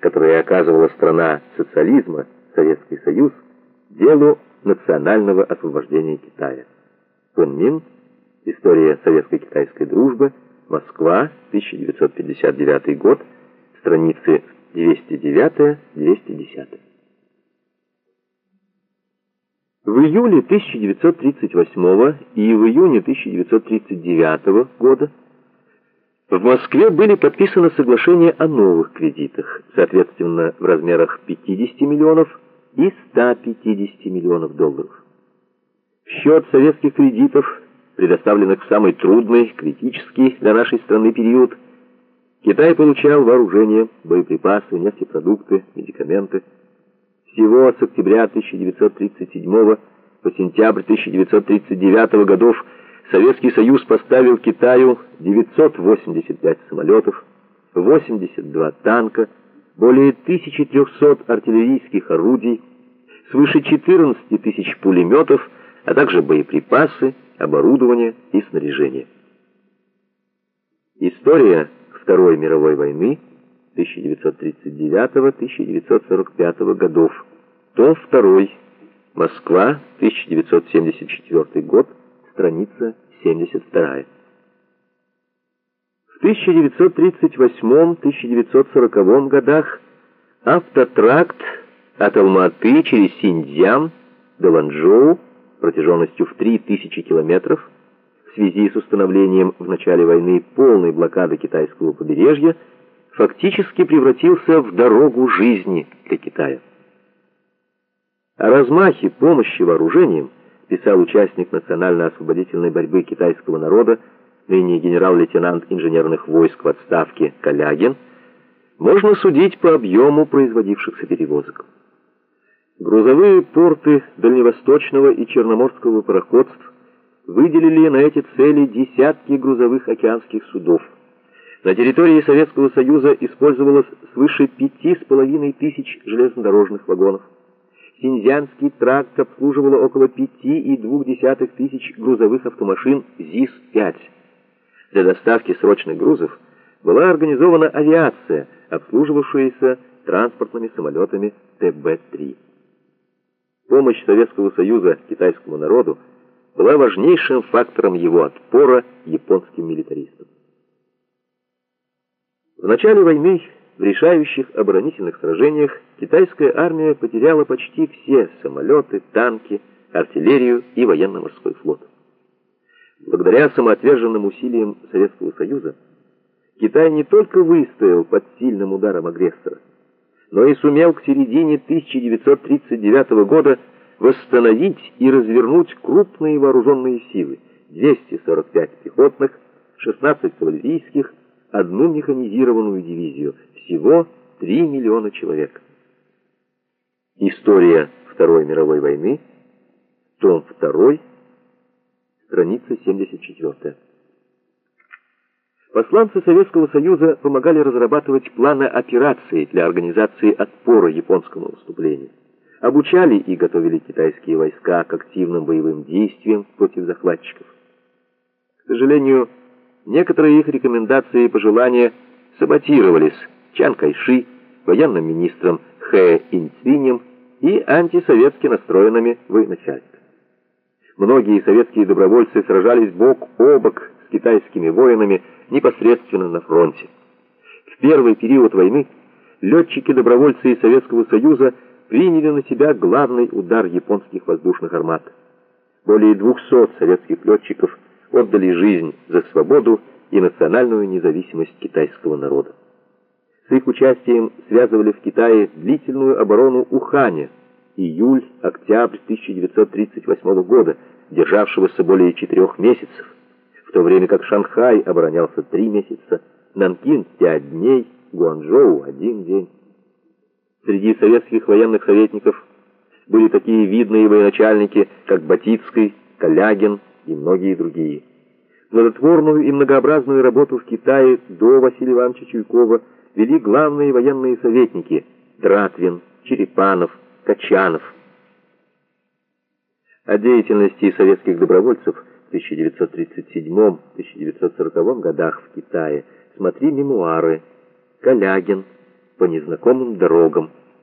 которые оказывала страна социализма, Советский Союз, делу национального освобождения Китая. Кунмин. История советско-китайской дружбы. Москва, 1959 год. Страницы 209-210. В июле 1938 и в июне 1939 года в Москве были подписаны соглашения о новых кредитах, соответственно, в размерах 50 миллионов и 150 миллионов долларов. В счет советских кредитов, предоставленных в самый трудный, критический для нашей страны период, Китай получал вооружение, боеприпасы, нефтепродукты, медикаменты. Всего с октября 1937 по сентябрь 1939 годов Советский Союз поставил Китаю 985 самолетов, 82 танка, более 1300 артиллерийских орудий, свыше 14 тысяч пулеметов, а также боеприпасы, оборудование и снаряжение. История Второй мировой войны 1939-1945 годов. Том 2. Москва, 1974 год, страница 72. В 1938-1940 годах автотракт от Алматы через Синьцзян до Ланчжоу протяженностью в 3000 километров в связи с установлением в начале войны полной блокады китайского побережья фактически превратился в дорогу жизни для Китая. О размахе помощи вооружением писал участник национально-освободительной борьбы китайского народа, ныне генерал-лейтенант инженерных войск в отставке Калягин, можно судить по объему производившихся перевозок. Грузовые порты Дальневосточного и Черноморского пароходств выделили на эти цели десятки грузовых океанских судов. На территории Советского Союза использовалось свыше пяти с половиной тысяч железнодорожных вагонов. Синьцзянский тракт обслуживало около пяти и двух десятых тысяч грузовых автомашин ЗИС-5. Для доставки срочных грузов была организована авиация, обслуживавшаяся транспортными самолетами ТБ-3. Помощь Советского Союза китайскому народу была важнейшим фактором его отпора японским милитаристам. В начале войны в решающих оборонительных сражениях китайская армия потеряла почти все самолеты, танки, артиллерию и военно-морской флот. Благодаря самоотверженным усилиям Советского Союза Китай не только выстоял под сильным ударом агрессора, но и сумел к середине 1939 года восстановить и развернуть крупные вооруженные силы, 245 пехотных, 16 кавалерийских, одну механизированную дивизию, всего 3 миллиона человек. История Второй мировой войны, том 2, страница 74. Посланцы Советского Союза помогали разрабатывать планы операций для организации отпора японскому наступлению обучали и готовили китайские войска к активным боевым действиям против захватчиков. К сожалению, некоторые их рекомендации и пожелания саботировались Чан Кайши, военным министром Хэ Инцвинем и антисоветски настроенными военачальством. Многие советские добровольцы сражались бок о бок с китайскими воинами непосредственно на фронте. В первый период войны летчики-добровольцы из Советского Союза приняли на себя главный удар японских воздушных армат. Более 200 советских летчиков отдали жизнь за свободу и национальную независимость китайского народа. С их участием связывали в Китае длительную оборону Уханя, июль-октябрь 1938 года, державшегося более четырех месяцев, в то время как Шанхай оборонялся три месяца, Нанкин — пять дней, Гуанчжоу — один день. Среди советских военных советников были такие видные военачальники, как Батицкий, Калягин и многие другие. Плодотворную и многообразную работу в Китае до Василия Ивановича Чуйкова вели главные военные советники Дратвин, Черепанов, Качанов. О деятельности советских добровольцев в 1937-1940 годах в Китае смотри мемуары Калягин, по незнакомым дорогам,